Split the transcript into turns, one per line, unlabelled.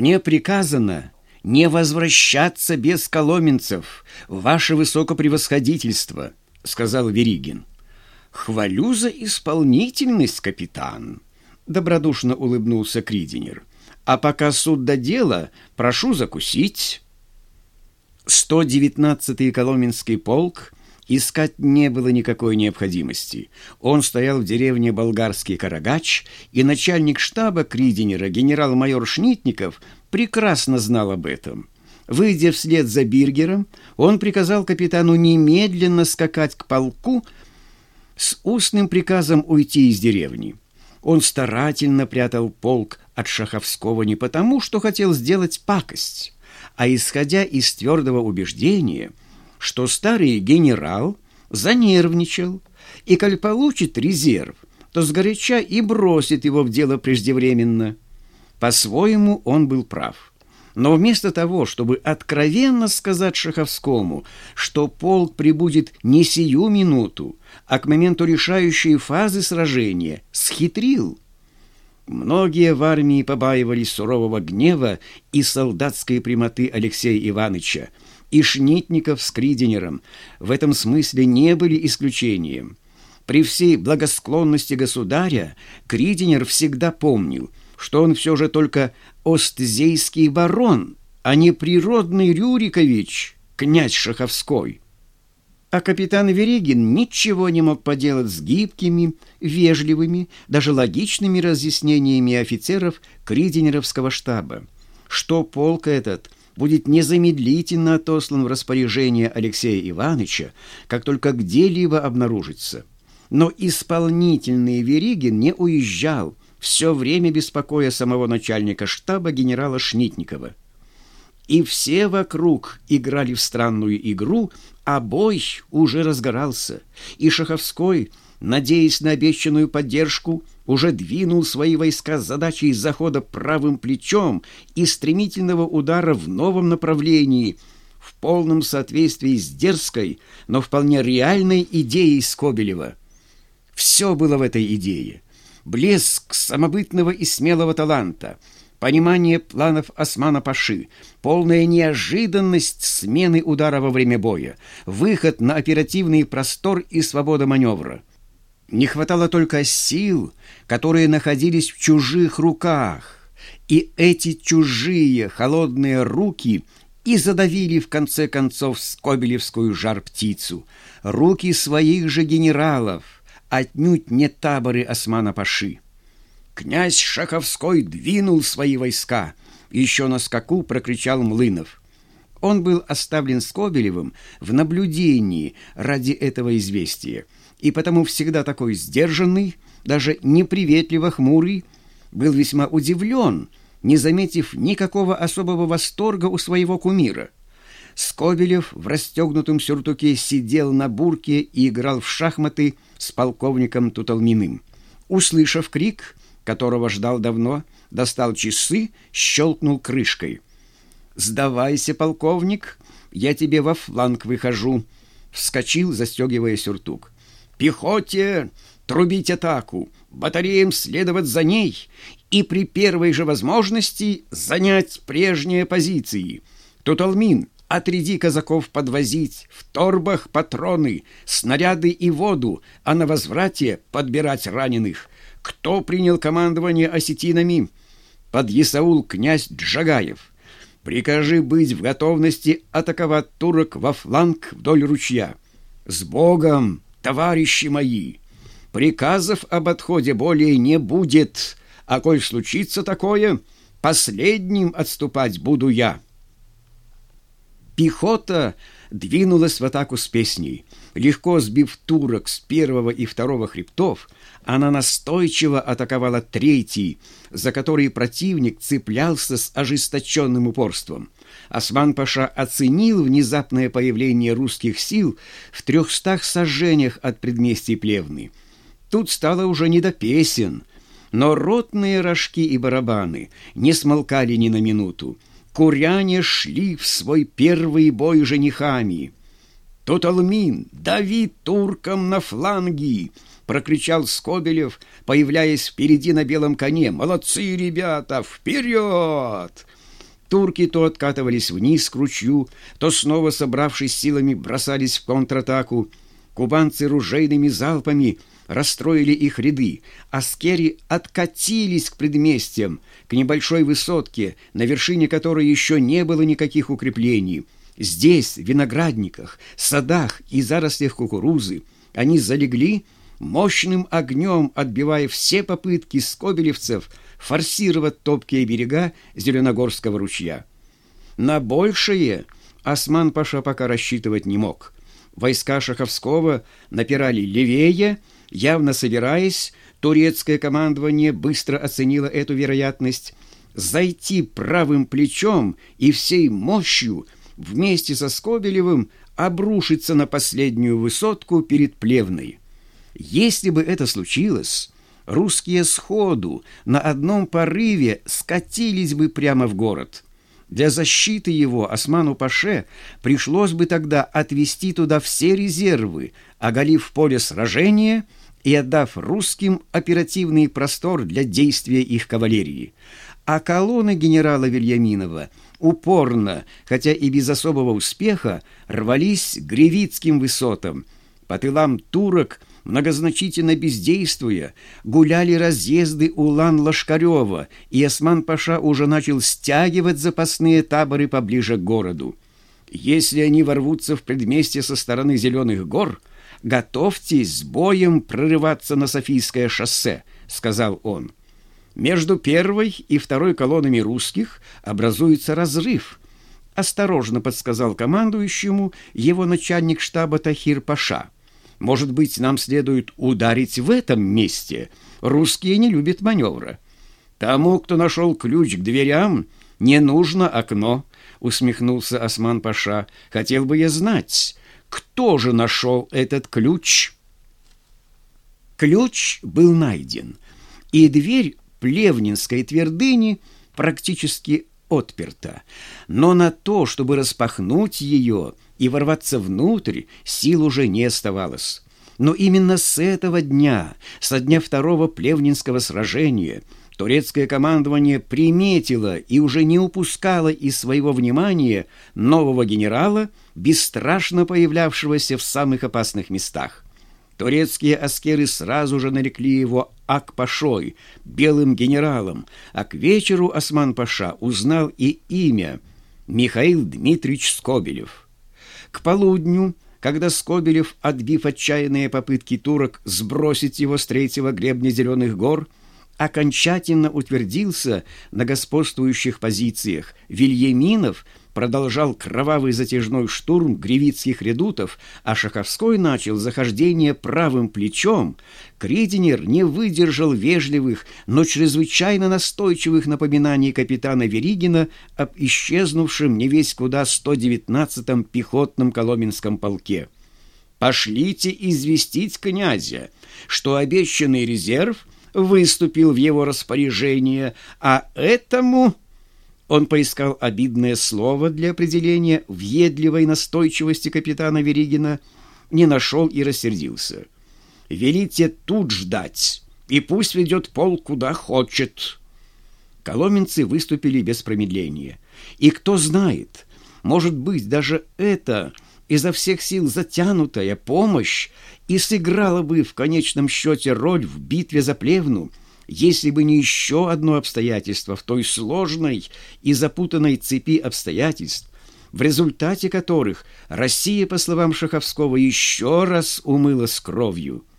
Мне приказано не возвращаться без коломенцев, ваше высокопревосходительство, сказал Веригин. Хвалю за исполнительность, капитан, добродушно улыбнулся Кридинер. А пока суд до дела, прошу закусить. 119-й Коломенский полк искать не было никакой необходимости. Он стоял в деревне Болгарский Карагач, и начальник штаба Кридинера, генерал-майор Шнитников, прекрасно знал об этом. Выйдя вслед за Биргером, он приказал капитану немедленно скакать к полку с устным приказом уйти из деревни. Он старательно прятал полк от Шаховского не потому, что хотел сделать пакость, а исходя из твердого убеждения – что старый генерал занервничал, и, коль получит резерв, то сгоряча и бросит его в дело преждевременно. По-своему он был прав. Но вместо того, чтобы откровенно сказать Шаховскому, что полк прибудет не сию минуту, а к моменту решающей фазы сражения, схитрил. Многие в армии побаивались сурового гнева и солдатской прямоты Алексея Ивановича, и Шнитников с Кридинером в этом смысле не были исключением. При всей благосклонности государя Кридинер всегда помнил, что он все же только остзейский барон, а не природный Рюрикович, князь Шаховской. А капитан Верегин ничего не мог поделать с гибкими, вежливыми, даже логичными разъяснениями офицеров Кридинеровского штаба, что полк этот – будет незамедлительно отослан в распоряжение Алексея Ивановича, как только где-либо обнаружится. Но исполнительный Веригин не уезжал, все время беспокоя самого начальника штаба генерала Шнитникова. И все вокруг играли в странную игру, а бой уже разгорался, и Шаховской, надеясь на обещанную поддержку, уже двинул свои войска с задачей захода правым плечом и стремительного удара в новом направлении, в полном соответствии с дерзкой, но вполне реальной идеей Скобелева. Все было в этой идее. Блеск самобытного и смелого таланта, понимание планов Османа-Паши, полная неожиданность смены удара во время боя, выход на оперативный простор и свобода маневра — не хватало только сил, которые находились в чужих руках, и эти чужие холодные руки и задавили в конце концов скобелевскую жар-птицу, руки своих же генералов, отнюдь не таборы Османа-Паши. Князь Шаховской двинул свои войска, еще на скаку прокричал Млынов. Он был оставлен Скобелевым в наблюдении ради этого известия — и потому всегда такой сдержанный, даже неприветливо хмурый, был весьма удивлен, не заметив никакого особого восторга у своего кумира. Скобелев в расстегнутом сюртуке сидел на бурке и играл в шахматы с полковником Туталминым. Услышав крик, которого ждал давно, достал часы, щелкнул крышкой. «Сдавайся, полковник, я тебе во фланг выхожу», вскочил, застегивая сюртук. Пехоте трубить атаку, батареям следовать за ней и при первой же возможности занять прежние позиции. Туталмин, отряди казаков подвозить в торбах патроны, снаряды и воду, а на возврате подбирать раненых. Кто принял командование осетинами? Подъясаул князь Джагаев. Прикажи быть в готовности атаковать турок во фланг вдоль ручья. С Богом! Товарищи мои, приказов об отходе более не будет, а коль случится такое, последним отступать буду я». Пехота двинулась в атаку с песней. Легко сбив турок с первого и второго хребтов, она настойчиво атаковала третий, за который противник цеплялся с ожесточенным упорством. Осман-паша оценил внезапное появление русских сил в трехстах сожжениях от предместий Плевны. Тут стало уже не до песен, но ротные рожки и барабаны не смолкали ни на минуту куряне шли в свой первый бой женихами. «Туталмин, дави туркам на фланги!» — прокричал Скобелев, появляясь впереди на белом коне. «Молодцы, ребята! Вперед!» Турки то откатывались вниз к ручью, то снова, собравшись силами, бросались в контратаку. Кубанцы ружейными залпами расстроили их ряды, аскери откатились к предместьям, к небольшой высотке, на вершине которой еще не было никаких укреплений. Здесь, в виноградниках, садах и зарослях кукурузы, они залегли мощным огнем, отбивая все попытки скобелевцев форсировать топкие берега Зеленогорского ручья. На большее Осман-Паша пока рассчитывать не мог. Войска Шаховского напирали левее, явно собираясь, турецкое командование быстро оценило эту вероятность, зайти правым плечом и всей мощью вместе со Скобелевым обрушиться на последнюю высотку перед Плевной. Если бы это случилось, русские сходу на одном порыве скатились бы прямо в город. Для защиты его Осману-Паше пришлось бы тогда отвести туда все резервы, оголив поле сражения и отдав русским оперативный простор для действия их кавалерии. А колонны генерала Вильяминова упорно, хотя и без особого успеха, рвались к Гривицким высотам. По тылам турок – многозначительно бездействуя, гуляли разъезды Улан-Лашкарева, и Осман-Паша уже начал стягивать запасные таборы поближе к городу. Если они ворвутся в предместье со стороны Зеленых гор, готовьтесь с боем прорываться на Софийское шоссе, сказал он. Между первой и второй колоннами русских образуется разрыв. Осторожно подсказал командующему его начальник штаба Тахир Паша. Может быть, нам следует ударить в этом месте? Русские не любят маневра. Тому, кто нашел ключ к дверям, не нужно окно, усмехнулся Осман Паша. Хотел бы я знать, кто же нашел этот ключ? Ключ был найден, и дверь Плевнинской твердыни практически отперта. Но на то, чтобы распахнуть ее, и ворваться внутрь сил уже не оставалось. Но именно с этого дня, со дня второго Плевнинского сражения, турецкое командование приметило и уже не упускало из своего внимания нового генерала, бесстрашно появлявшегося в самых опасных местах. Турецкие аскеры сразу же нарекли его Акпашой, белым генералом, а к вечеру Осман-Паша узнал и имя Михаил Дмитриевич Скобелев. К полудню, когда Скобелев, отбив отчаянные попытки турок сбросить его с третьего гребня Зеленых гор, окончательно утвердился на господствующих позициях, Вильяминов – продолжал кровавый затяжной штурм гривицких редутов, а Шаховской начал захождение правым плечом, Кридинер не выдержал вежливых, но чрезвычайно настойчивых напоминаний капитана Веригина об исчезнувшем не весь куда 119-м пехотном Коломенском полке. «Пошлите известить князя, что обещанный резерв выступил в его распоряжение, а этому...» Он поискал обидное слово для определения въедливой настойчивости капитана Веригина, не нашел и рассердился. «Велите тут ждать, и пусть ведет пол куда хочет». Коломенцы выступили без промедления. И кто знает, может быть, даже это изо всех сил затянутая помощь и сыграла бы в конечном счете роль в битве за Плевну, если бы не еще одно обстоятельство в той сложной и запутанной цепи обстоятельств, в результате которых Россия, по словам Шаховского, еще раз умылась кровью –